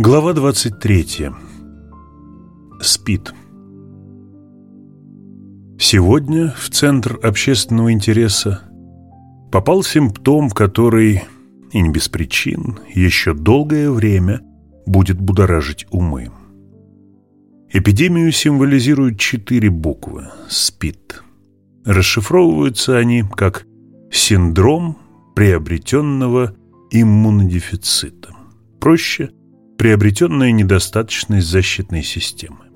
Глава 23. СПИД. Сегодня в центр общественного интереса попал симптом, который, и не без причин, еще долгое время будет будоражить умы. Эпидемию символизируют четыре буквы СПИД. Расшифровываются они как синдром приобретенного иммунодефицита. Проще – приобретенная недостаточность защитной системы.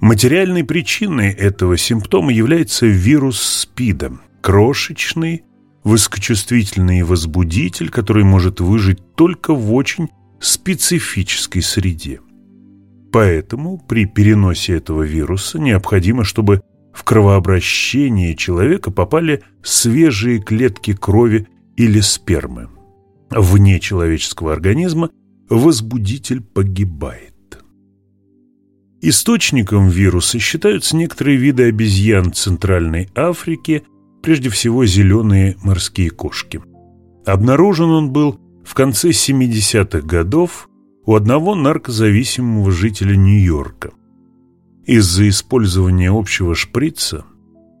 Материальной причиной этого симптома является вирус СПИДа, крошечный, высокочувствительный возбудитель, который может выжить только в очень специфической среде. Поэтому при переносе этого вируса необходимо, чтобы в кровообращение человека попали свежие клетки крови или спермы. Вне человеческого организма возбудитель погибает. Источником вируса считаются некоторые виды обезьян Центральной Африки, прежде всего зеленые морские кошки. Обнаружен он был в конце 70-х годов у одного наркозависимого жителя Нью-Йорка. Из-за использования общего шприца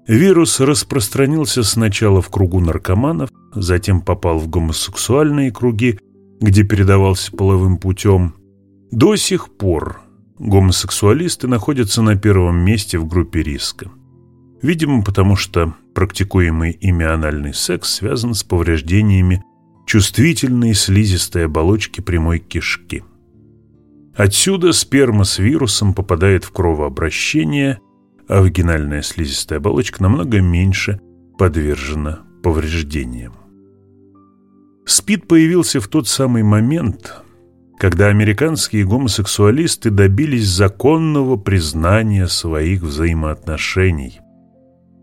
вирус распространился сначала в кругу наркоманов, затем попал в гомосексуальные круги, где передавался половым путем. До сих пор гомосексуалисты находятся на первом месте в группе риска. Видимо, потому что практикуемый ими анальный секс связан с повреждениями чувствительной слизистой оболочки прямой кишки. Отсюда сперма с вирусом попадает в кровообращение, а вагинальная слизистая оболочка намного меньше подвержена повреждениям. СПИД появился в тот самый момент, когда американские гомосексуалисты добились законного признания своих взаимоотношений.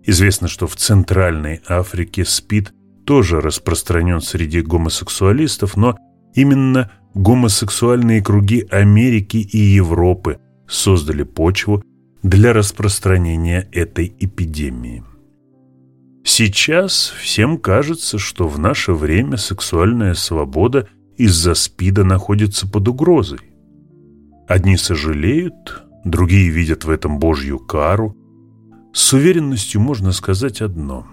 Известно, что в Центральной Африке СПИД тоже распространен среди гомосексуалистов, но именно гомосексуальные круги Америки и Европы создали почву для распространения этой эпидемии. Сейчас всем кажется, что в наше время сексуальная свобода из-за СПИДа находится под угрозой. Одни сожалеют, другие видят в этом Божью кару. С уверенностью можно сказать одно.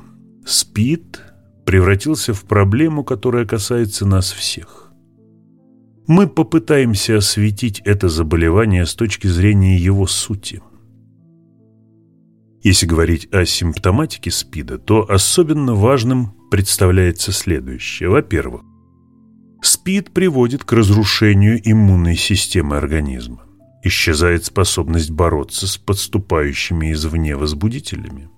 СПИД превратился в проблему, которая касается нас всех мы попытаемся осветить это заболевание с точки зрения его сути. Если говорить о симптоматике СПИДа, то особенно важным представляется следующее. Во-первых, СПИД приводит к разрушению иммунной системы организма. Исчезает способность бороться с подступающими извне возбудителями.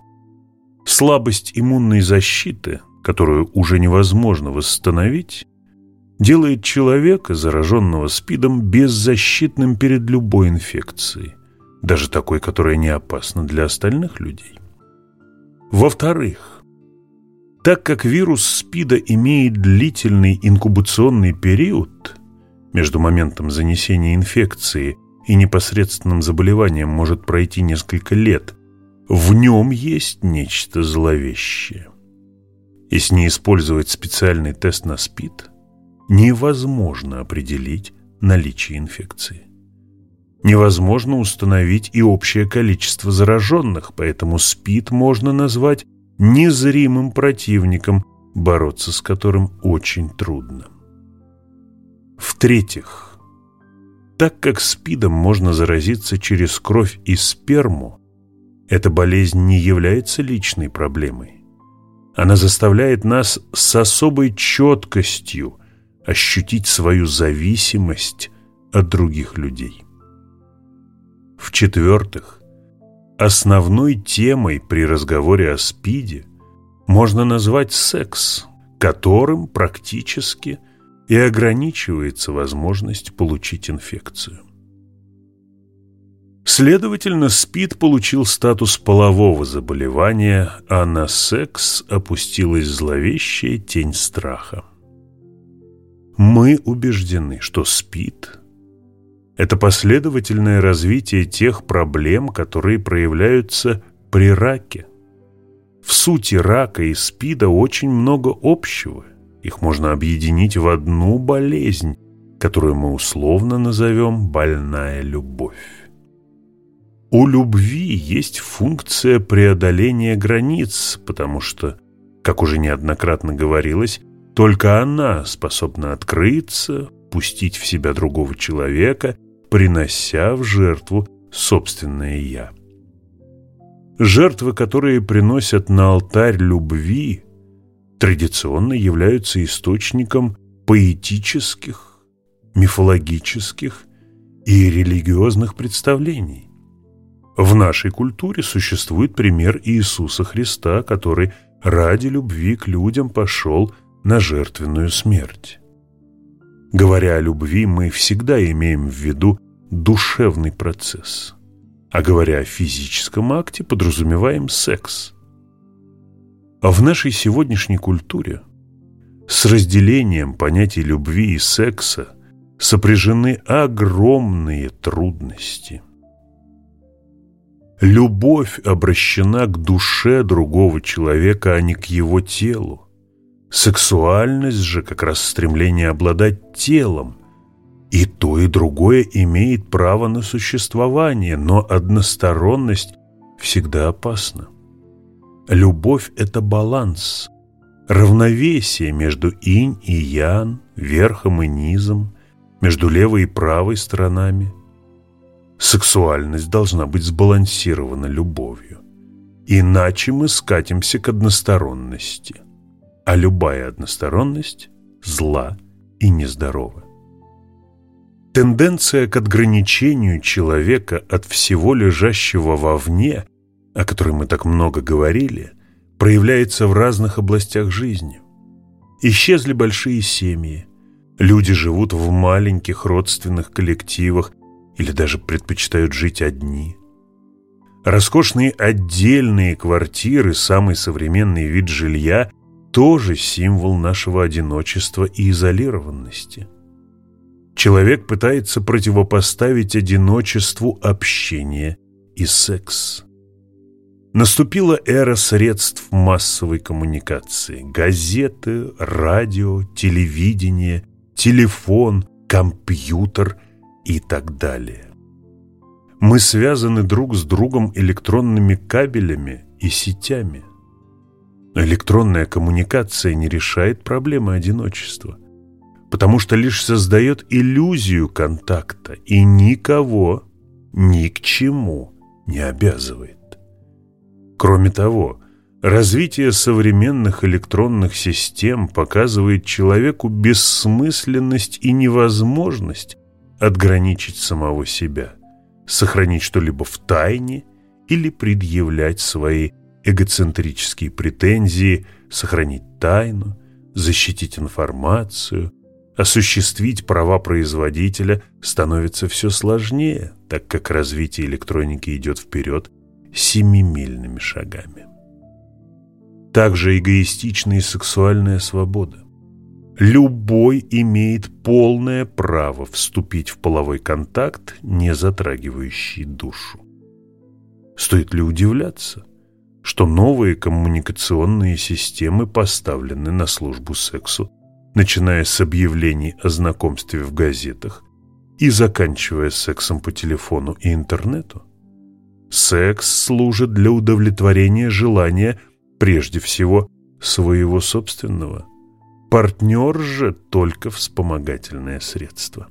Слабость иммунной защиты, которую уже невозможно восстановить, делает человека, зараженного СПИДом, беззащитным перед любой инфекцией, даже такой, которая не опасна для остальных людей. Во-вторых, так как вирус СПИДа имеет длительный инкубационный период, между моментом занесения инфекции и непосредственным заболеванием может пройти несколько лет, в нем есть нечто зловещее. Если не использовать специальный тест на СПИД – невозможно определить наличие инфекции. Невозможно установить и общее количество зараженных, поэтому СПИД можно назвать незримым противником, бороться с которым очень трудно. В-третьих, так как СПИДом можно заразиться через кровь и сперму, эта болезнь не является личной проблемой. Она заставляет нас с особой четкостью – ощутить свою зависимость от других людей. В-четвертых, основной темой при разговоре о СПИДе можно назвать секс, которым практически и ограничивается возможность получить инфекцию. Следовательно, СПИД получил статус полового заболевания, а на секс опустилась зловещая тень страха. Мы убеждены, что СПИД – это последовательное развитие тех проблем, которые проявляются при раке. В сути рака и СПИДа очень много общего. Их можно объединить в одну болезнь, которую мы условно назовем «больная любовь». У любви есть функция преодоления границ, потому что, как уже неоднократно говорилось, только она способна открыться, пустить в себя другого человека, принося в жертву собственное «я». Жертвы, которые приносят на алтарь любви, традиционно являются источником поэтических, мифологических и религиозных представлений. В нашей культуре существует пример Иисуса Христа, который ради любви к людям пошел на жертвенную смерть. Говоря о любви, мы всегда имеем в виду душевный процесс, а говоря о физическом акте, подразумеваем секс. А в нашей сегодняшней культуре с разделением понятий любви и секса сопряжены огромные трудности. Любовь обращена к душе другого человека, а не к его телу. Сексуальность же как раз стремление обладать телом. И то, и другое имеет право на существование, но односторонность всегда опасна. Любовь – это баланс, равновесие между инь и ян, верхом и низом, между левой и правой сторонами – Сексуальность должна быть сбалансирована любовью. Иначе мы скатимся к односторонности. А любая односторонность зла и нездорова. Тенденция к отграничению человека от всего лежащего вовне, о которой мы так много говорили, проявляется в разных областях жизни. Исчезли большие семьи, люди живут в маленьких родственных коллективах, или даже предпочитают жить одни. Роскошные отдельные квартиры, самый современный вид жилья – тоже символ нашего одиночества и изолированности. Человек пытается противопоставить одиночеству общение и секс. Наступила эра средств массовой коммуникации. Газеты, радио, телевидение, телефон, компьютер и так далее. Мы связаны друг с другом электронными кабелями и сетями. Но электронная коммуникация не решает проблемы одиночества, потому что лишь создает иллюзию контакта и никого ни к чему не обязывает. Кроме того, развитие современных электронных систем показывает человеку бессмысленность и невозможность отграничить самого себя, сохранить что-либо в тайне или предъявлять свои эгоцентрические претензии, сохранить тайну, защитить информацию, осуществить права производителя становится все сложнее, так как развитие электроники идет вперед семимильными шагами. Также эгоистична и сексуальная свобода. Любой имеет полное право вступить в половой контакт, не затрагивающий душу. Стоит ли удивляться, что новые коммуникационные системы поставлены на службу сексу, начиная с объявлений о знакомстве в газетах и заканчивая сексом по телефону и интернету? Секс служит для удовлетворения желания прежде всего своего собственного – Партнер же только вспомогательное средство.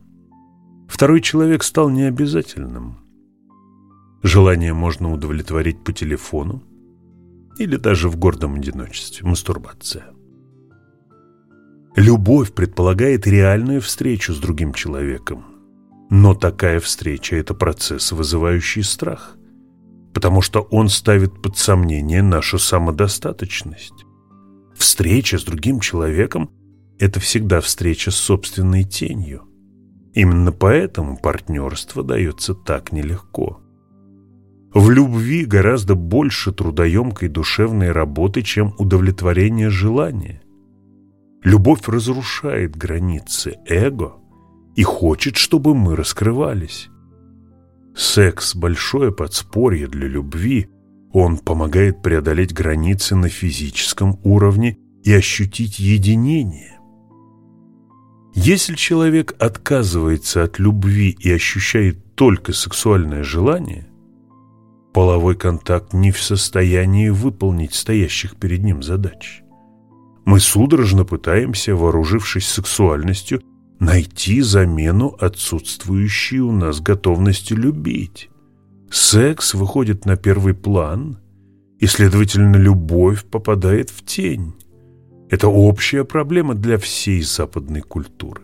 Второй человек стал необязательным. Желание можно удовлетворить по телефону или даже в гордом одиночестве. Мастурбация. Любовь предполагает реальную встречу с другим человеком. Но такая встреча – это процесс, вызывающий страх, потому что он ставит под сомнение нашу самодостаточность. Встреча с другим человеком – это всегда встреча с собственной тенью. Именно поэтому партнерство дается так нелегко. В любви гораздо больше трудоемкой душевной работы, чем удовлетворение желания. Любовь разрушает границы эго и хочет, чтобы мы раскрывались. Секс – большое подспорье для любви, он помогает преодолеть границы на физическом уровне и ощутить единение. Если человек отказывается от любви и ощущает только сексуальное желание, половой контакт не в состоянии выполнить стоящих перед ним задач. Мы судорожно пытаемся, вооружившись сексуальностью, найти замену отсутствующей у нас готовности любить. Секс выходит на первый план, и, следовательно, любовь попадает в тень. Это общая проблема для всей западной культуры.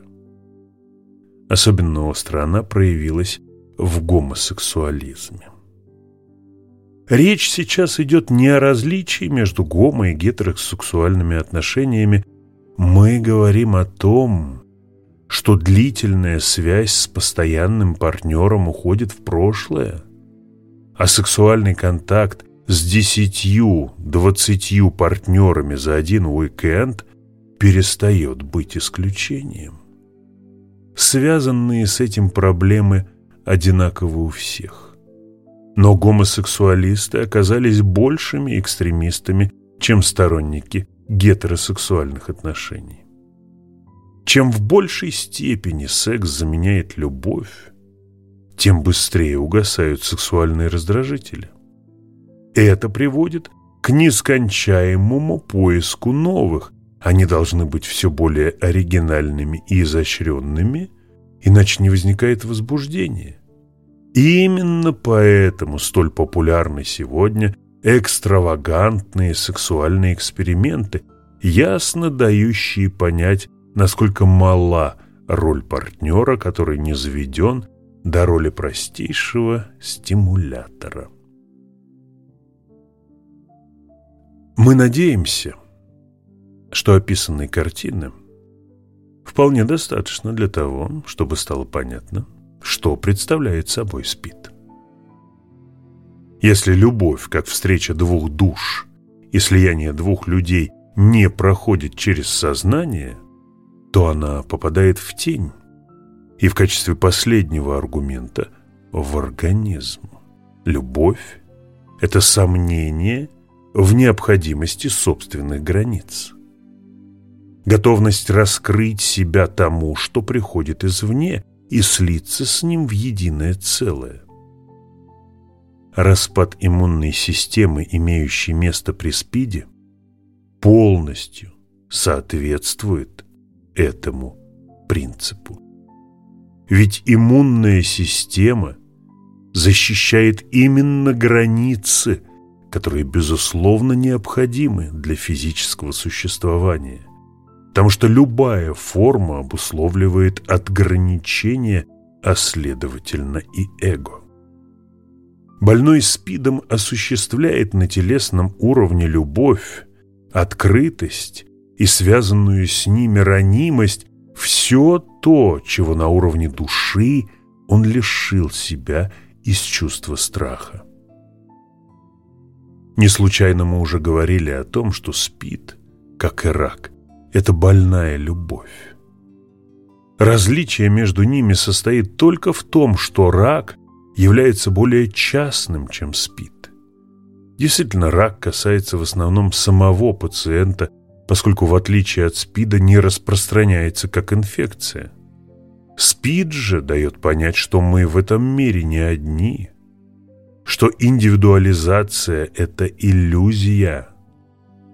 Особенно остро она проявилась в гомосексуализме. Речь сейчас идет не о различии между гомо- и гетеросексуальными отношениями. Мы говорим о том, что длительная связь с постоянным партнером уходит в прошлое, а сексуальный контакт с десятью-двадцатью партнерами за один уикенд перестает быть исключением. Связанные с этим проблемы одинаковы у всех. Но гомосексуалисты оказались большими экстремистами, чем сторонники гетеросексуальных отношений. Чем в большей степени секс заменяет любовь, тем быстрее угасают сексуальные раздражители. Это приводит к нескончаемому поиску новых. Они должны быть все более оригинальными и изощренными, иначе не возникает возбуждения. Именно поэтому столь популярны сегодня экстравагантные сексуальные эксперименты, ясно дающие понять насколько мала роль партнера, который не заведен до роли простейшего стимулятора. Мы надеемся, что описанной картины вполне достаточно для того, чтобы стало понятно, что представляет собой СПИД. Если любовь, как встреча двух душ и слияние двух людей не проходит через сознание – то она попадает в тень и в качестве последнего аргумента в организм. Любовь – это сомнение в необходимости собственных границ. Готовность раскрыть себя тому, что приходит извне, и слиться с ним в единое целое. Распад иммунной системы, имеющий место при СПИДе, полностью соответствует этому принципу. Ведь иммунная система защищает именно границы, которые, безусловно, необходимы для физического существования, потому что любая форма обусловливает отграничение, а следовательно и эго. Больной СПИДом осуществляет на телесном уровне любовь, открытость и связанную с ними ранимость, все то, чего на уровне души он лишил себя из чувства страха. Не случайно мы уже говорили о том, что спит, как и рак, это больная любовь. Различие между ними состоит только в том, что рак является более частным, чем спит. Действительно, рак касается в основном самого пациента поскольку в отличие от СПИДа не распространяется как инфекция. СПИД же дает понять, что мы в этом мире не одни, что индивидуализация – это иллюзия,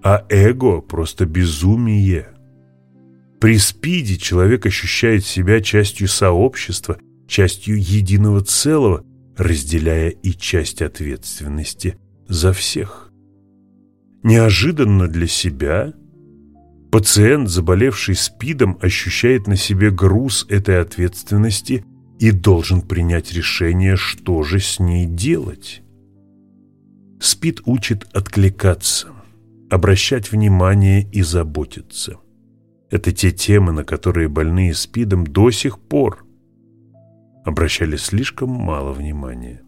а эго – просто безумие. При СПИДе человек ощущает себя частью сообщества, частью единого целого, разделяя и часть ответственности за всех. Неожиданно для себя – Пациент, заболевший СПИДом, ощущает на себе груз этой ответственности и должен принять решение, что же с ней делать. СПИД учит откликаться, обращать внимание и заботиться. Это те темы, на которые больные СПИДом до сих пор обращали слишком мало внимания.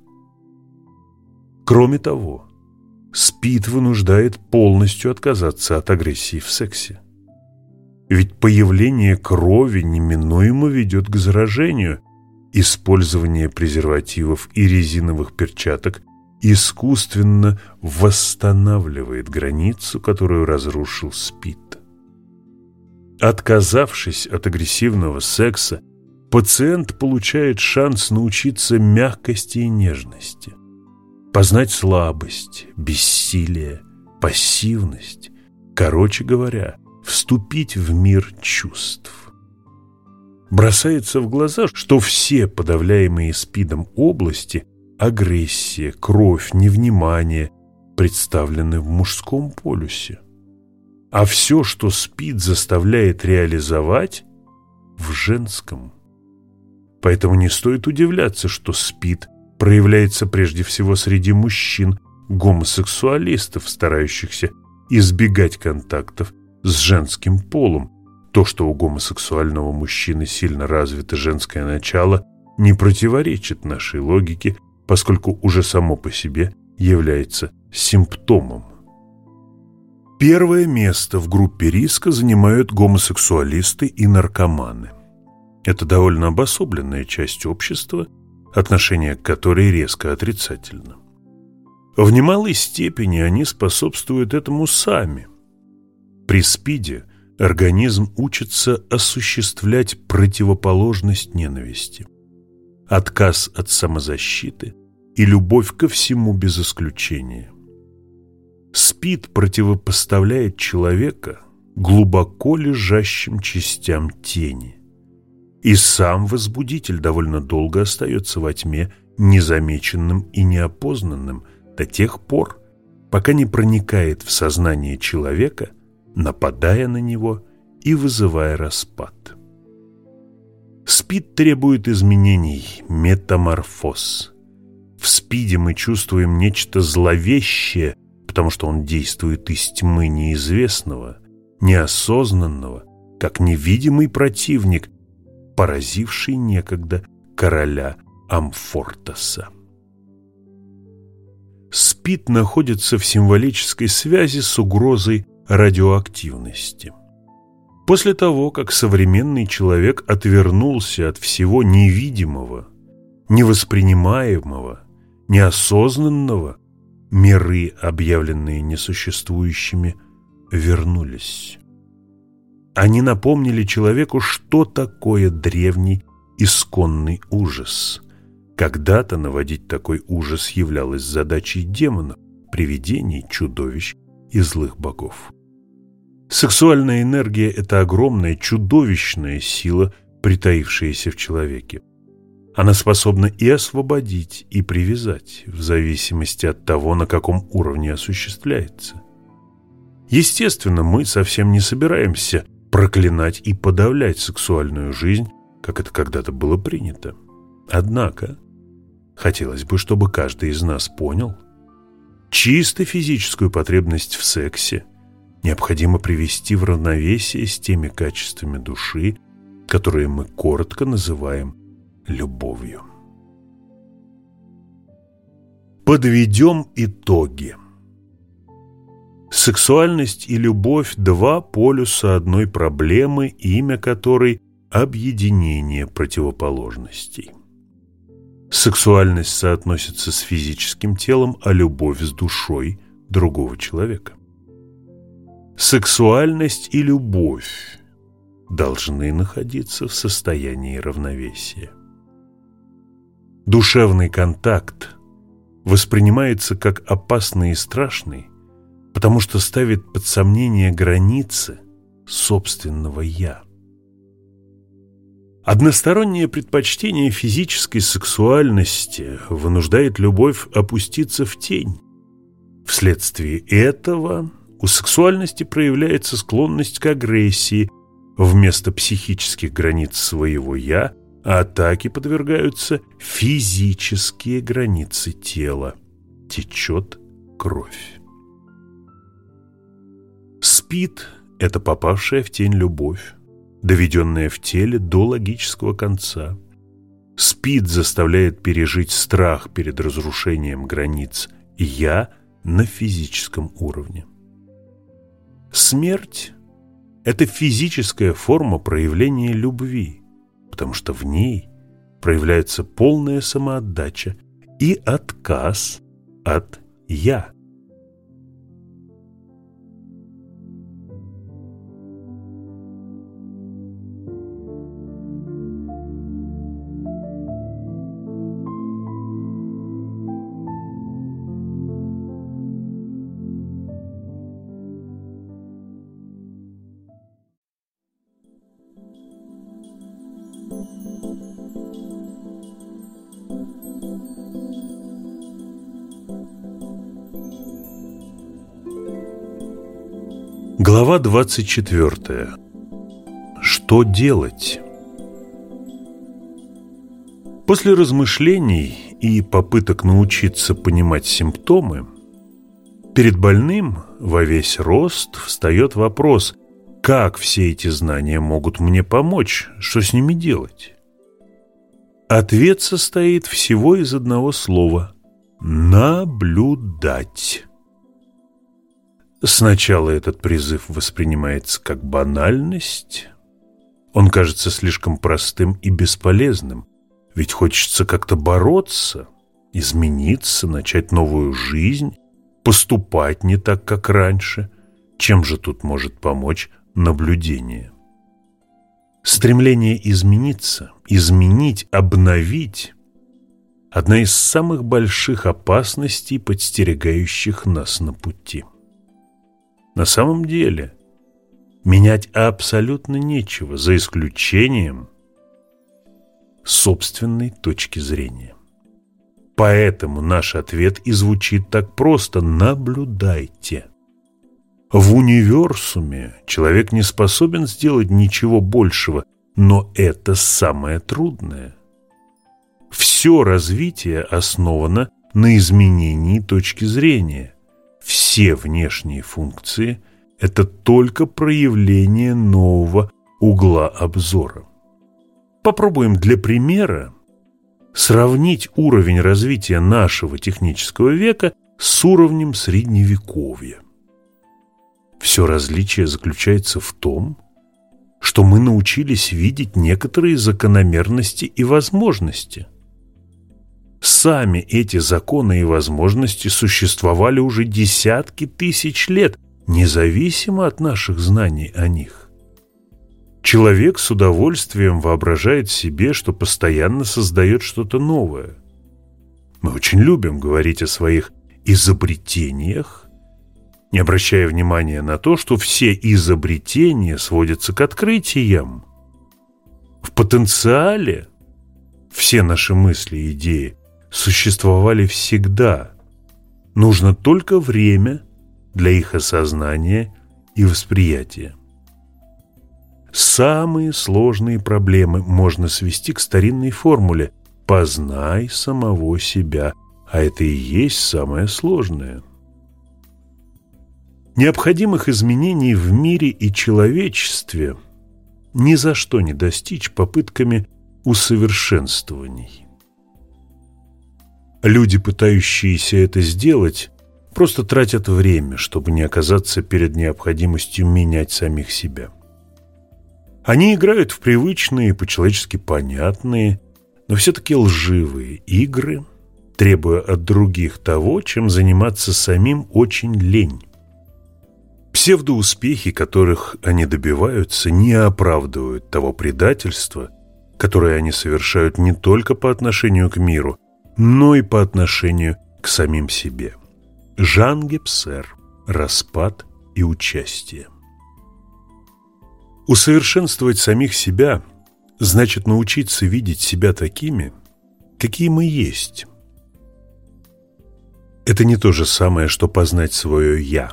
Кроме того, СПИД вынуждает полностью отказаться от агрессии в сексе. Ведь появление крови неминуемо ведет к заражению. Использование презервативов и резиновых перчаток искусственно восстанавливает границу, которую разрушил СПИД. Отказавшись от агрессивного секса, пациент получает шанс научиться мягкости и нежности, познать слабость, бессилие, пассивность, короче говоря, вступить в мир чувств. Бросается в глаза, что все подавляемые СПИДом области – агрессия, кровь, невнимание – представлены в мужском полюсе. А все, что СПИД заставляет реализовать – в женском. Поэтому не стоит удивляться, что СПИД проявляется прежде всего среди мужчин, гомосексуалистов, старающихся избегать контактов с женским полом. То, что у гомосексуального мужчины сильно развито женское начало, не противоречит нашей логике, поскольку уже само по себе является симптомом. Первое место в группе риска занимают гомосексуалисты и наркоманы. Это довольно обособленная часть общества, отношение к которой резко отрицательно. В немалой степени они способствуют этому сами. При СПИДе организм учится осуществлять противоположность ненависти, отказ от самозащиты и любовь ко всему без исключения. СПИД противопоставляет человека глубоко лежащим частям тени. И сам возбудитель довольно долго остается во тьме незамеченным и неопознанным до тех пор, пока не проникает в сознание человека, нападая на него и вызывая распад. СПИД требует изменений, метаморфоз. В СПИДе мы чувствуем нечто зловещее, потому что он действует из тьмы неизвестного, неосознанного, как невидимый противник, поразивший некогда короля Амфортаса. СПИД находится в символической связи с угрозой радиоактивности. После того, как современный человек отвернулся от всего невидимого, невоспринимаемого, неосознанного, миры, объявленные несуществующими, вернулись. Они напомнили человеку, что такое древний исконный ужас. Когда-то наводить такой ужас являлось задачей демонов, привидений, чудовищ и злых богов. Сексуальная энергия – это огромная, чудовищная сила, притаившаяся в человеке. Она способна и освободить, и привязать, в зависимости от того, на каком уровне осуществляется. Естественно, мы совсем не собираемся проклинать и подавлять сексуальную жизнь, как это когда-то было принято. Однако, хотелось бы, чтобы каждый из нас понял, чисто физическую потребность в сексе необходимо привести в равновесие с теми качествами души, которые мы коротко называем любовью. Подведем итоги. Сексуальность и любовь – два полюса одной проблемы, имя которой – объединение противоположностей. Сексуальность соотносится с физическим телом, а любовь с душой другого человека. Сексуальность и любовь должны находиться в состоянии равновесия. Душевный контакт воспринимается как опасный и страшный, потому что ставит под сомнение границы собственного «я». Одностороннее предпочтение физической сексуальности вынуждает любовь опуститься в тень. Вследствие этого у сексуальности проявляется склонность к агрессии вместо психических границ своего «я», Атаки подвергаются физические границы тела. Течет кровь. Спит – это попавшая в тень любовь, доведенная в теле до логического конца. Спит заставляет пережить страх перед разрушением границ «я» на физическом уровне. Смерть – это физическая форма проявления любви – потому что в ней проявляется полная самоотдача и отказ от «я». Глава 24. Что делать? После размышлений и попыток научиться понимать симптомы, перед больным во весь рост встает вопрос, как все эти знания могут мне помочь, что с ними делать? Ответ состоит всего из одного слова – наблюдать. Сначала этот призыв воспринимается как банальность. Он кажется слишком простым и бесполезным, ведь хочется как-то бороться, измениться, начать новую жизнь, поступать не так, как раньше. Чем же тут может помочь наблюдение? Стремление измениться, изменить, обновить – одна из самых больших опасностей, подстерегающих нас на пути. На самом деле, менять абсолютно нечего, за исключением собственной точки зрения. Поэтому наш ответ и звучит так просто – наблюдайте. В универсуме человек не способен сделать ничего большего, но это самое трудное. Все развитие основано на изменении точки зрения – все внешние функции – это только проявление нового угла обзора. Попробуем для примера сравнить уровень развития нашего технического века с уровнем Средневековья. Все различие заключается в том, что мы научились видеть некоторые закономерности и возможности – Сами эти законы и возможности существовали уже десятки тысяч лет, независимо от наших знаний о них. Человек с удовольствием воображает себе, что постоянно создает что-то новое. Мы очень любим говорить о своих изобретениях, не обращая внимания на то, что все изобретения сводятся к открытиям. В потенциале все наши мысли и идеи существовали всегда. Нужно только время для их осознания и восприятия. Самые сложные проблемы можно свести к старинной формуле «познай самого себя», а это и есть самое сложное. Необходимых изменений в мире и человечестве ни за что не достичь попытками усовершенствований. Люди, пытающиеся это сделать, просто тратят время, чтобы не оказаться перед необходимостью менять самих себя. Они играют в привычные, по-человечески понятные, но все-таки лживые игры, требуя от других того, чем заниматься самим очень лень. Псевдоуспехи, которых они добиваются, не оправдывают того предательства, которое они совершают не только по отношению к миру, но и по отношению к самим себе. Жан Гепсер. Распад и участие. Усовершенствовать самих себя значит научиться видеть себя такими, какие мы есть. Это не то же самое, что познать свое «я».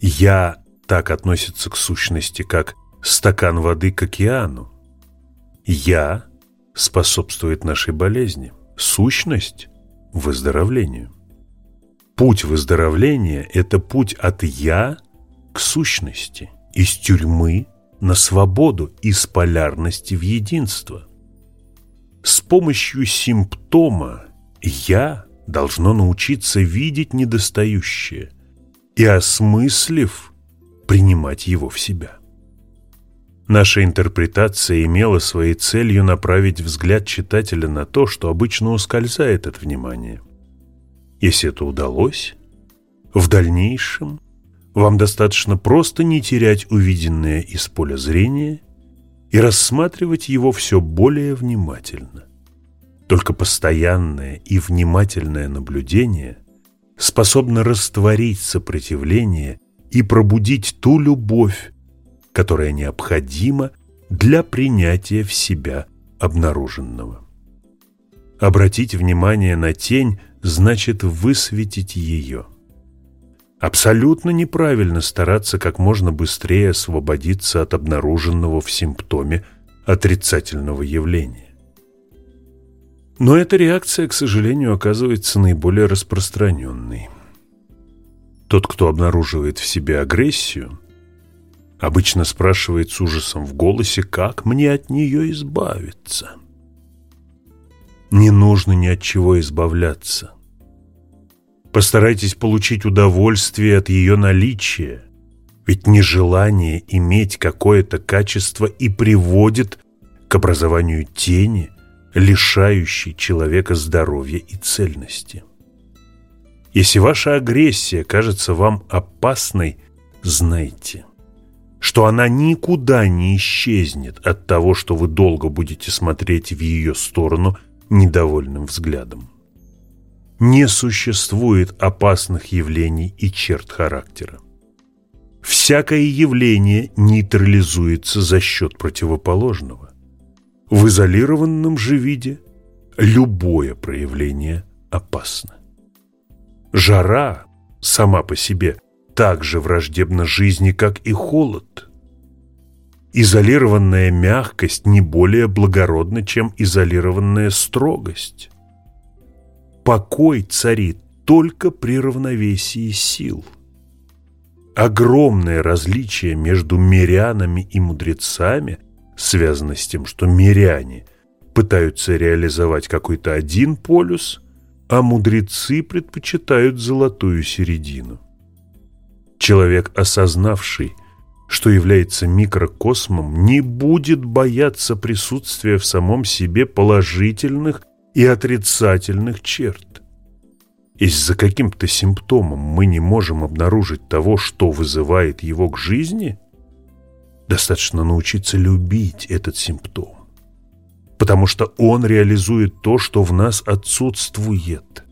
«Я» так относится к сущности, как стакан воды к океану. «Я» способствует нашей болезни сущность выздоровлению. Путь выздоровления – это путь от «я» к сущности, из тюрьмы на свободу, из полярности в единство. С помощью симптома «я» должно научиться видеть недостающее и, осмыслив, принимать его в себя. Наша интерпретация имела своей целью направить взгляд читателя на то, что обычно ускользает от внимания. Если это удалось, в дальнейшем вам достаточно просто не терять увиденное из поля зрения и рассматривать его все более внимательно. Только постоянное и внимательное наблюдение способно растворить сопротивление и пробудить ту любовь, которая необходима для принятия в себя обнаруженного. Обратить внимание на тень значит высветить ее. Абсолютно неправильно стараться как можно быстрее освободиться от обнаруженного в симптоме отрицательного явления. Но эта реакция, к сожалению, оказывается наиболее распространенной. Тот, кто обнаруживает в себе агрессию, обычно спрашивает с ужасом в голосе, как мне от нее избавиться. Не нужно ни от чего избавляться. Постарайтесь получить удовольствие от ее наличия, ведь нежелание иметь какое-то качество и приводит к образованию тени, лишающей человека здоровья и цельности. Если ваша агрессия кажется вам опасной, знайте, что она никуда не исчезнет от того, что вы долго будете смотреть в ее сторону недовольным взглядом не существует опасных явлений и черт характера. Всякое явление нейтрализуется за счет противоположного. В изолированном же виде любое проявление опасно. Жара сама по себе так же враждебна жизни, как и холод. Изолированная мягкость не более благородна, чем изолированная строгость покой царит только при равновесии сил. Огромное различие между мирянами и мудрецами связано с тем, что миряне пытаются реализовать какой-то один полюс, а мудрецы предпочитают золотую середину. Человек, осознавший, что является микрокосмом, не будет бояться присутствия в самом себе положительных и отрицательных черт. Если за каким-то симптомом мы не можем обнаружить того, что вызывает его к жизни, достаточно научиться любить этот симптом, потому что он реализует то, что в нас отсутствует.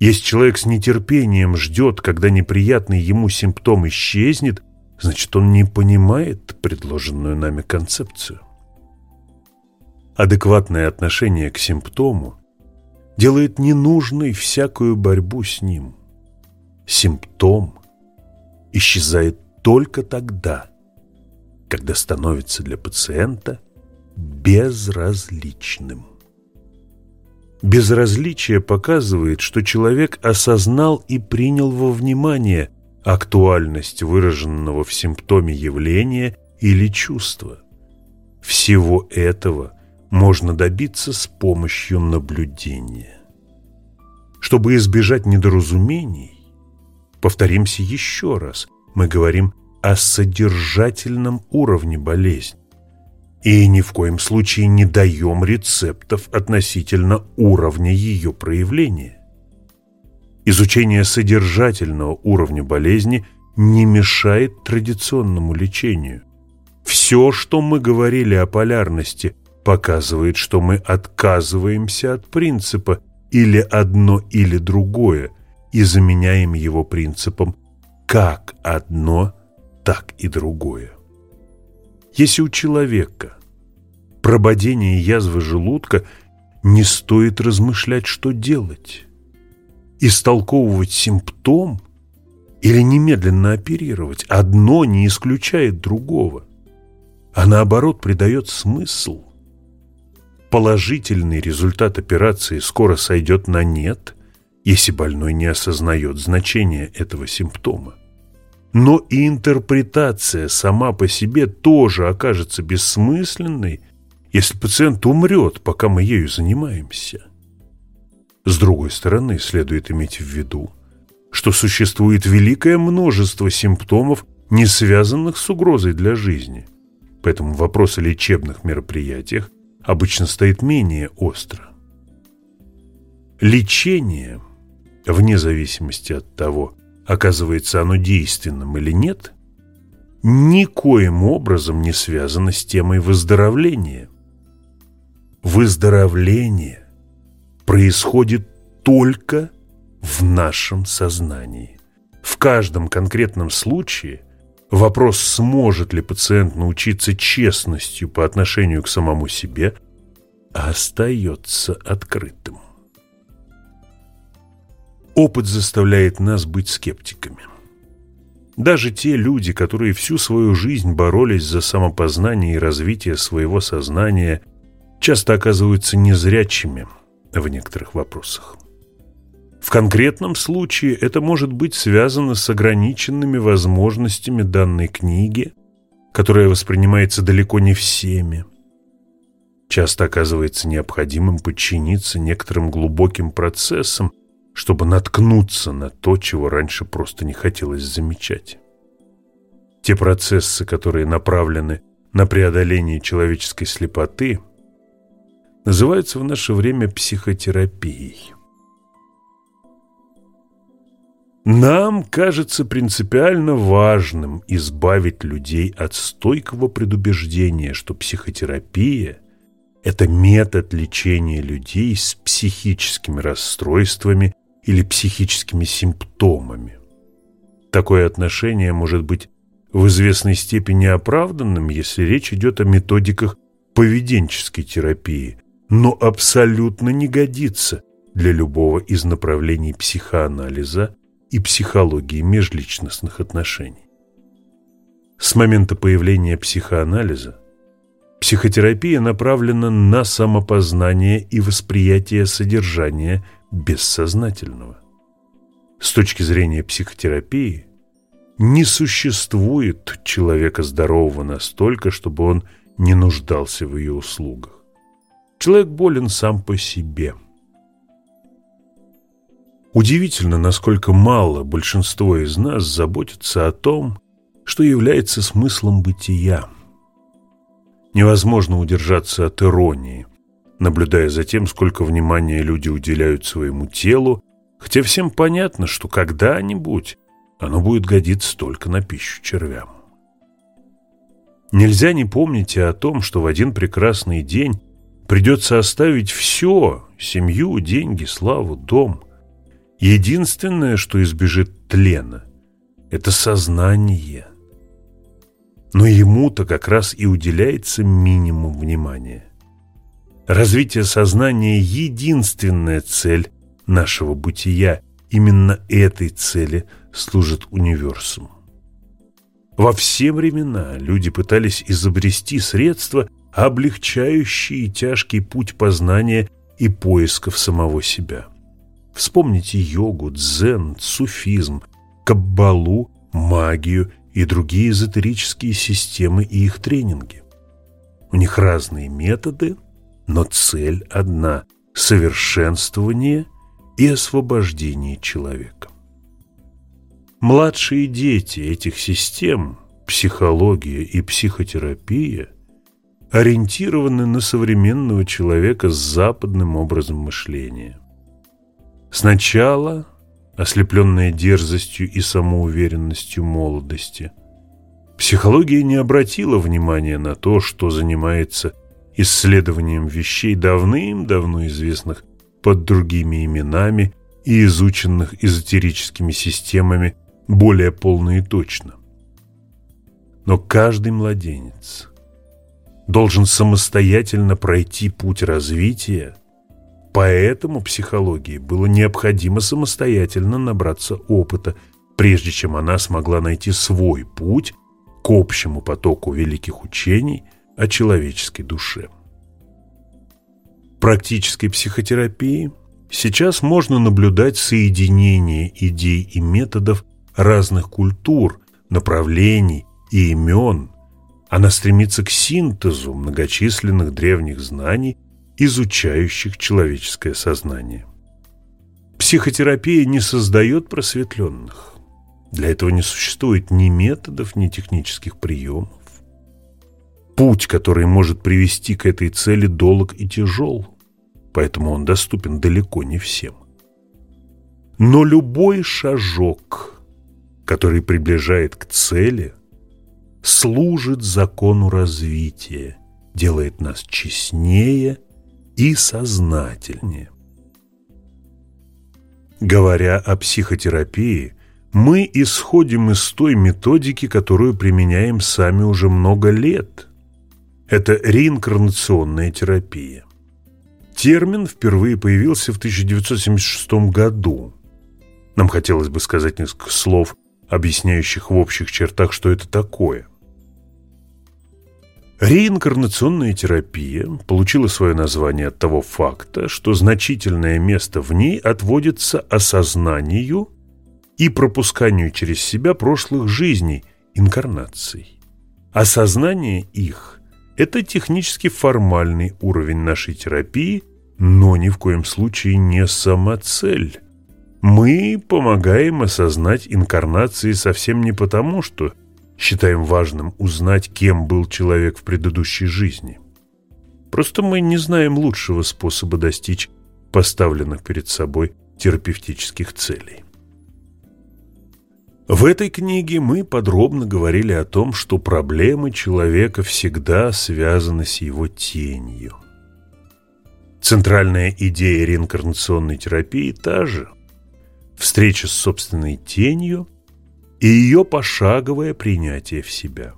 Если человек с нетерпением ждет, когда неприятный ему симптом исчезнет, значит, он не понимает предложенную нами концепцию. Адекватное отношение к симптому делает ненужной всякую борьбу с ним. Симптом исчезает только тогда, когда становится для пациента безразличным. Безразличие показывает, что человек осознал и принял во внимание актуальность выраженного в симптоме явления или чувства. Всего этого можно добиться с помощью наблюдения. Чтобы избежать недоразумений, повторимся еще раз, мы говорим о содержательном уровне болезни и ни в коем случае не даем рецептов относительно уровня ее проявления. Изучение содержательного уровня болезни не мешает традиционному лечению. Все, что мы говорили о полярности показывает, что мы отказываемся от принципа или одно, или другое, и заменяем его принципом как одно, так и другое. Если у человека прободение язвы желудка, не стоит размышлять, что делать. Истолковывать симптом или немедленно оперировать. Одно не исключает другого, а наоборот придает смысл – положительный результат операции скоро сойдет на нет, если больной не осознает значения этого симптома. Но и интерпретация сама по себе тоже окажется бессмысленной, если пациент умрет, пока мы ею занимаемся. С другой стороны, следует иметь в виду, что существует великое множество симптомов, не связанных с угрозой для жизни. Поэтому вопрос о лечебных мероприятиях обычно стоит менее остро. Лечение, вне зависимости от того, оказывается оно действенным или нет, никоим образом не связано с темой выздоровления. Выздоровление происходит только в нашем сознании. В каждом конкретном случае Вопрос, сможет ли пациент научиться честностью по отношению к самому себе, остается открытым. Опыт заставляет нас быть скептиками. Даже те люди, которые всю свою жизнь боролись за самопознание и развитие своего сознания, часто оказываются незрячими в некоторых вопросах. В конкретном случае это может быть связано с ограниченными возможностями данной книги, которая воспринимается далеко не всеми. Часто оказывается необходимым подчиниться некоторым глубоким процессам, чтобы наткнуться на то, чего раньше просто не хотелось замечать. Те процессы, которые направлены на преодоление человеческой слепоты, называются в наше время психотерапией. Нам кажется принципиально важным избавить людей от стойкого предубеждения, что психотерапия – это метод лечения людей с психическими расстройствами или психическими симптомами. Такое отношение может быть в известной степени оправданным, если речь идет о методиках поведенческой терапии, но абсолютно не годится для любого из направлений психоанализа и психологии межличностных отношений. С момента появления психоанализа психотерапия направлена на самопознание и восприятие содержания бессознательного. С точки зрения психотерапии, не существует человека здорового настолько, чтобы он не нуждался в ее услугах. Человек болен сам по себе. Удивительно, насколько мало большинство из нас заботится о том, что является смыслом бытия. Невозможно удержаться от иронии – наблюдая за тем, сколько внимания люди уделяют своему телу, хотя всем понятно, что когда-нибудь оно будет годиться только на пищу червям. Нельзя не помнить о том, что в один прекрасный день придется оставить все – семью, деньги, славу, дом. Единственное, что избежит тлена – это сознание. Но ему-то как раз и уделяется минимум внимания – Развитие сознания – единственная цель нашего бытия. Именно этой цели служит универсум. Во все времена люди пытались изобрести средства, облегчающие тяжкий путь познания и поисков самого себя. Вспомните йогу, дзен, суфизм, каббалу, магию и другие эзотерические системы и их тренинги. У них разные методы, но цель одна – совершенствование и освобождение человека. Младшие дети этих систем, психология и психотерапия, ориентированы на современного человека с западным образом мышления. Сначала, ослепленная дерзостью и самоуверенностью молодости, психология не обратила внимания на то, что занимается исследованием вещей давным-давно известных под другими именами и изученных эзотерическими системами более полно и точно. Но каждый младенец должен самостоятельно пройти путь развития, поэтому психологии было необходимо самостоятельно набраться опыта, прежде чем она смогла найти свой путь к общему потоку великих учений – о человеческой душе. Практической психотерапии сейчас можно наблюдать соединение идей и методов разных культур, направлений и имен. Она стремится к синтезу многочисленных древних знаний, изучающих человеческое сознание. Психотерапия не создает просветленных. Для этого не существует ни методов, ни технических приемов. Путь, который может привести к этой цели, долг и тяжел, поэтому он доступен далеко не всем. Но любой шажок, который приближает к цели, служит закону развития, делает нас честнее и сознательнее. Говоря о психотерапии, мы исходим из той методики, которую применяем сами уже много лет – это реинкарнационная терапия. Термин впервые появился в 1976 году. Нам хотелось бы сказать несколько слов, объясняющих в общих чертах, что это такое. Реинкарнационная терапия получила свое название от того факта, что значительное место в ней отводится осознанию и пропусканию через себя прошлых жизней, инкарнаций. Осознание их – это технически формальный уровень нашей терапии, но ни в коем случае не самоцель. Мы помогаем осознать инкарнации совсем не потому, что считаем важным узнать, кем был человек в предыдущей жизни. Просто мы не знаем лучшего способа достичь поставленных перед собой терапевтических целей. В этой книге мы подробно говорили о том, что проблемы человека всегда связаны с его тенью. Центральная идея реинкарнационной терапии та же – встреча с собственной тенью и ее пошаговое принятие в себя.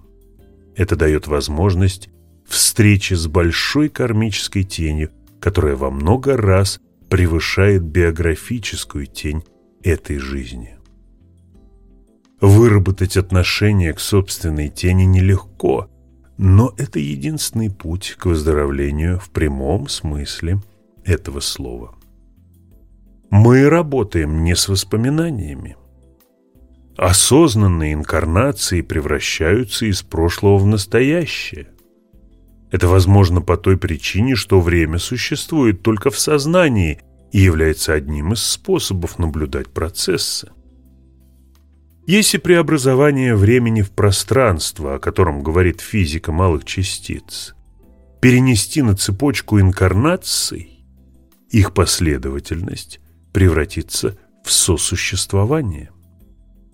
Это дает возможность встречи с большой кармической тенью, которая во много раз превышает биографическую тень этой жизни. Выработать отношение к собственной тени нелегко, но это единственный путь к выздоровлению в прямом смысле этого слова. Мы работаем не с воспоминаниями. Осознанные инкарнации превращаются из прошлого в настоящее. Это возможно по той причине, что время существует только в сознании и является одним из способов наблюдать процессы. Если преобразование времени в пространство, о котором говорит физика малых частиц, перенести на цепочку инкарнаций, их последовательность превратится в сосуществование.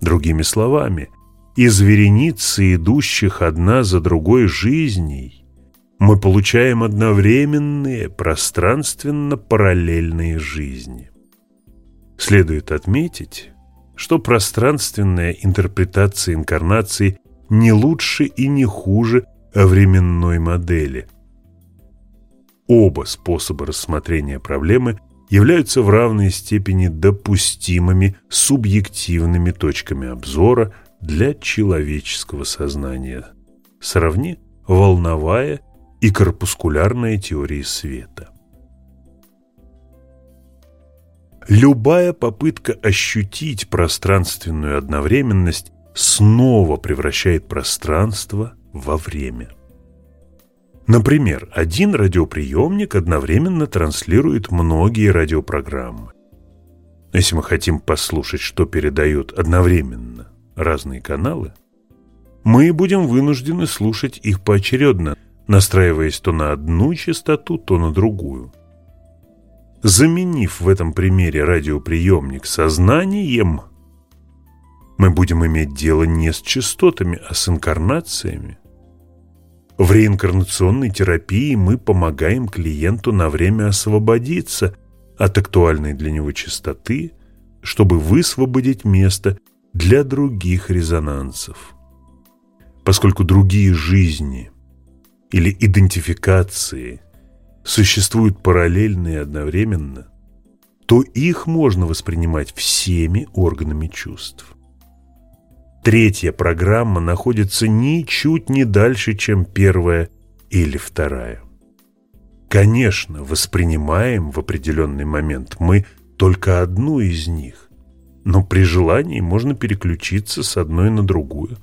Другими словами, из вереницы идущих одна за другой жизней мы получаем одновременные пространственно-параллельные жизни. Следует отметить, что пространственная интерпретация инкарнации не лучше и не хуже временной модели. Оба способа рассмотрения проблемы – являются в равной степени допустимыми субъективными точками обзора для человеческого сознания. Сравни волновая и корпускулярная теории света. Любая попытка ощутить пространственную одновременность снова превращает пространство во время. Например, один радиоприемник одновременно транслирует многие радиопрограммы. Если мы хотим послушать, что передают одновременно разные каналы, мы будем вынуждены слушать их поочередно, настраиваясь то на одну частоту, то на другую. Заменив в этом примере радиоприемник сознанием, мы будем иметь дело не с частотами, а с инкарнациями. В реинкарнационной терапии мы помогаем клиенту на время освободиться от актуальной для него частоты, чтобы высвободить место для других резонансов. Поскольку другие жизни или идентификации существуют параллельно и одновременно, то их можно воспринимать всеми органами чувств. Третья программа находится ничуть не дальше, чем первая или вторая. Конечно, воспринимаем в определенный момент мы только одну из них, но при желании можно переключиться с одной на другую.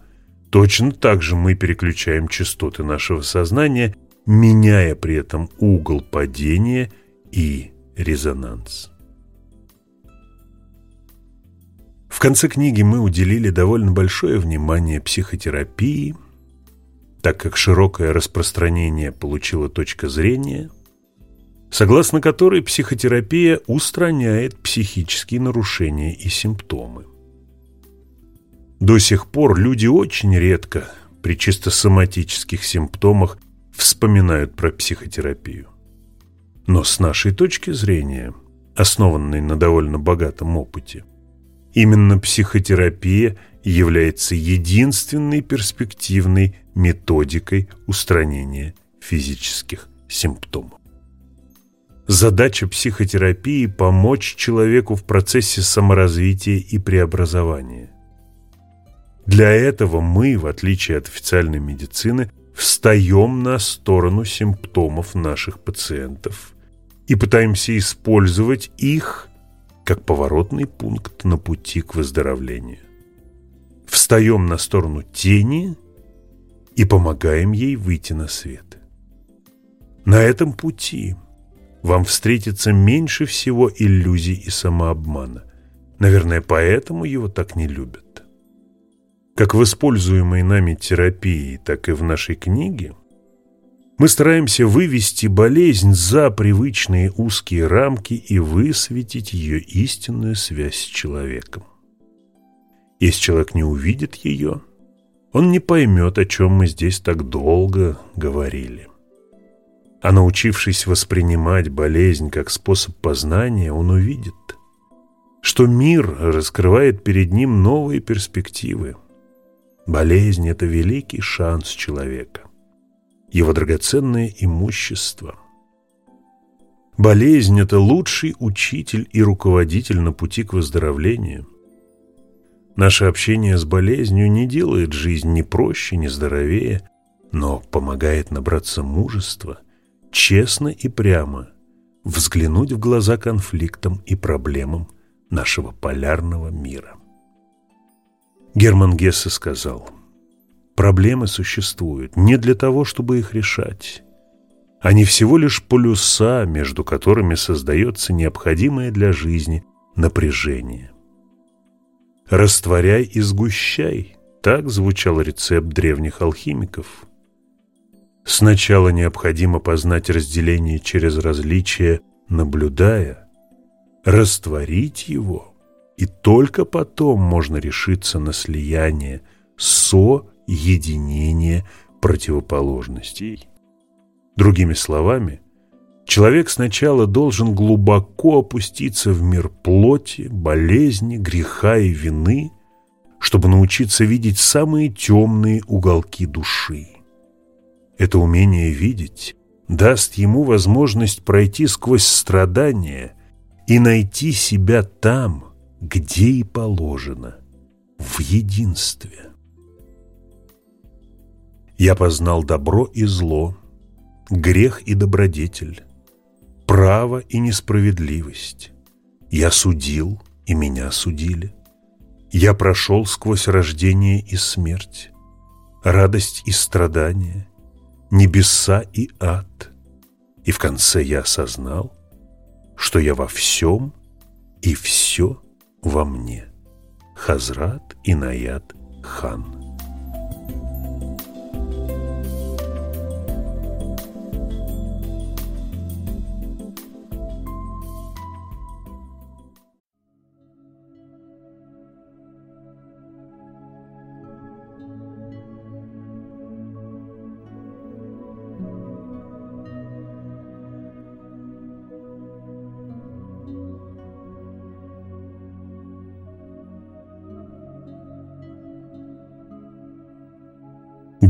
Точно так же мы переключаем частоты нашего сознания, меняя при этом угол падения и резонанс. В конце книги мы уделили довольно большое внимание психотерапии, так как широкое распространение получила точка зрения, согласно которой психотерапия устраняет психические нарушения и симптомы. До сих пор люди очень редко при чисто соматических симптомах вспоминают про психотерапию. Но с нашей точки зрения, основанной на довольно богатом опыте, Именно психотерапия является единственной перспективной методикой устранения физических симптомов. Задача психотерапии – помочь человеку в процессе саморазвития и преобразования. Для этого мы, в отличие от официальной медицины, встаем на сторону симптомов наших пациентов и пытаемся использовать их как поворотный пункт на пути к выздоровлению. Встаем на сторону тени и помогаем ей выйти на свет. На этом пути – вам встретится меньше всего иллюзий и самообмана. Наверное, поэтому его так не любят. Как в используемой нами терапии, так и в нашей книге, мы стараемся вывести болезнь за привычные узкие рамки и высветить ее истинную связь с человеком. Если человек не увидит ее, он не поймет, о чем мы здесь так долго говорили. А научившись воспринимать болезнь как способ познания, он увидит, что мир раскрывает перед ним новые перспективы. Болезнь – это великий шанс человека, его драгоценное имущество. Болезнь – это лучший учитель и руководитель на пути к выздоровлению. Наше общение с болезнью не делает жизнь ни проще, ни здоровее, но помогает набраться мужества – честно и прямо взглянуть в глаза конфликтам и проблемам нашего полярного мира. Герман Гессе сказал, проблемы существуют не для того, чтобы их решать. Они всего лишь полюса, между которыми создается необходимое для жизни напряжение. «Растворяй и сгущай» – так звучал рецепт древних алхимиков – Сначала необходимо познать разделение через различие, наблюдая, растворить его, и только потом можно решиться на слияние, соединение противоположностей. Другими словами, человек сначала должен глубоко опуститься в мир плоти, болезни, греха и вины, чтобы научиться видеть самые темные уголки души. Это умение видеть даст ему возможность пройти сквозь страдания и найти себя там, где и положено, в единстве. Я познал добро и зло, грех и добродетель, право и несправедливость. Я судил, и меня судили. Я прошел сквозь рождение и смерть, радость и страдания, небеса и ад. И в конце я осознал, что я во всем и все во мне. Хазрат Инаят Хан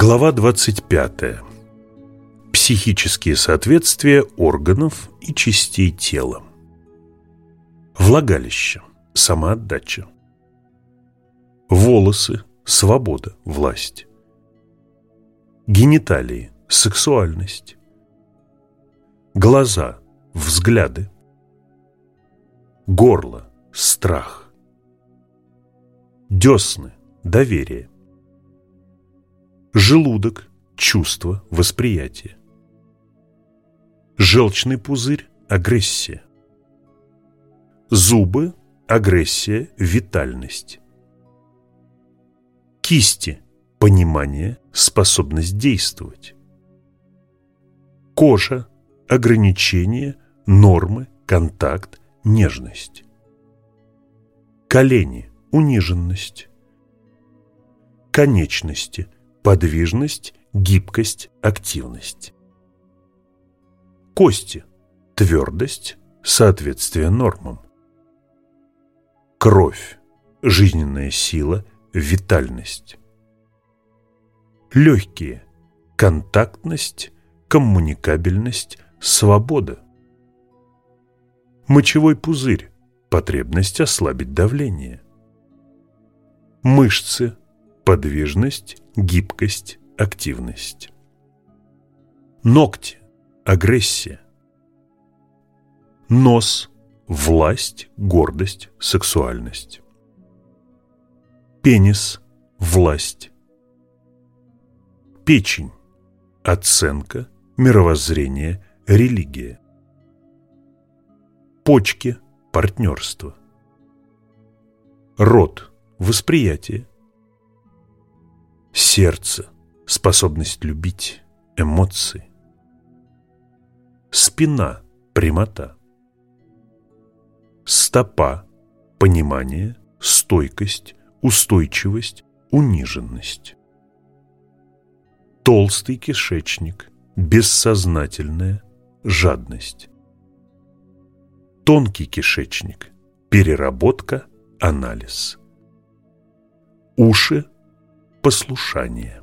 Глава 25. Психические соответствия органов и частей тела. Влагалище. Самоотдача. Волосы. Свобода. Власть. Гениталии. Сексуальность. Глаза. Взгляды. Горло. Страх. Десны. Доверие желудок – чувство, восприятие. Желчный пузырь – агрессия. Зубы – агрессия, витальность. Кисти – понимание, способность действовать. Кожа – ограничение, нормы, контакт, нежность. Колени – униженность. Конечности – подвижность, гибкость, активность. Кости – твердость, соответствие нормам. Кровь – жизненная сила, витальность. Легкие – контактность, коммуникабельность, свобода. Мочевой пузырь – потребность ослабить давление. Мышцы – подвижность, гибкость, активность. Ногти – агрессия. Нос – власть, гордость, сексуальность. Пенис – власть. Печень – оценка, мировоззрение, религия. Почки – партнерство. Рот – восприятие. Сердце – способность любить, эмоции. Спина – прямота. Стопа – понимание, стойкость, устойчивость, униженность. Толстый кишечник – бессознательная жадность. Тонкий кишечник – переработка, анализ. Уши – послушание.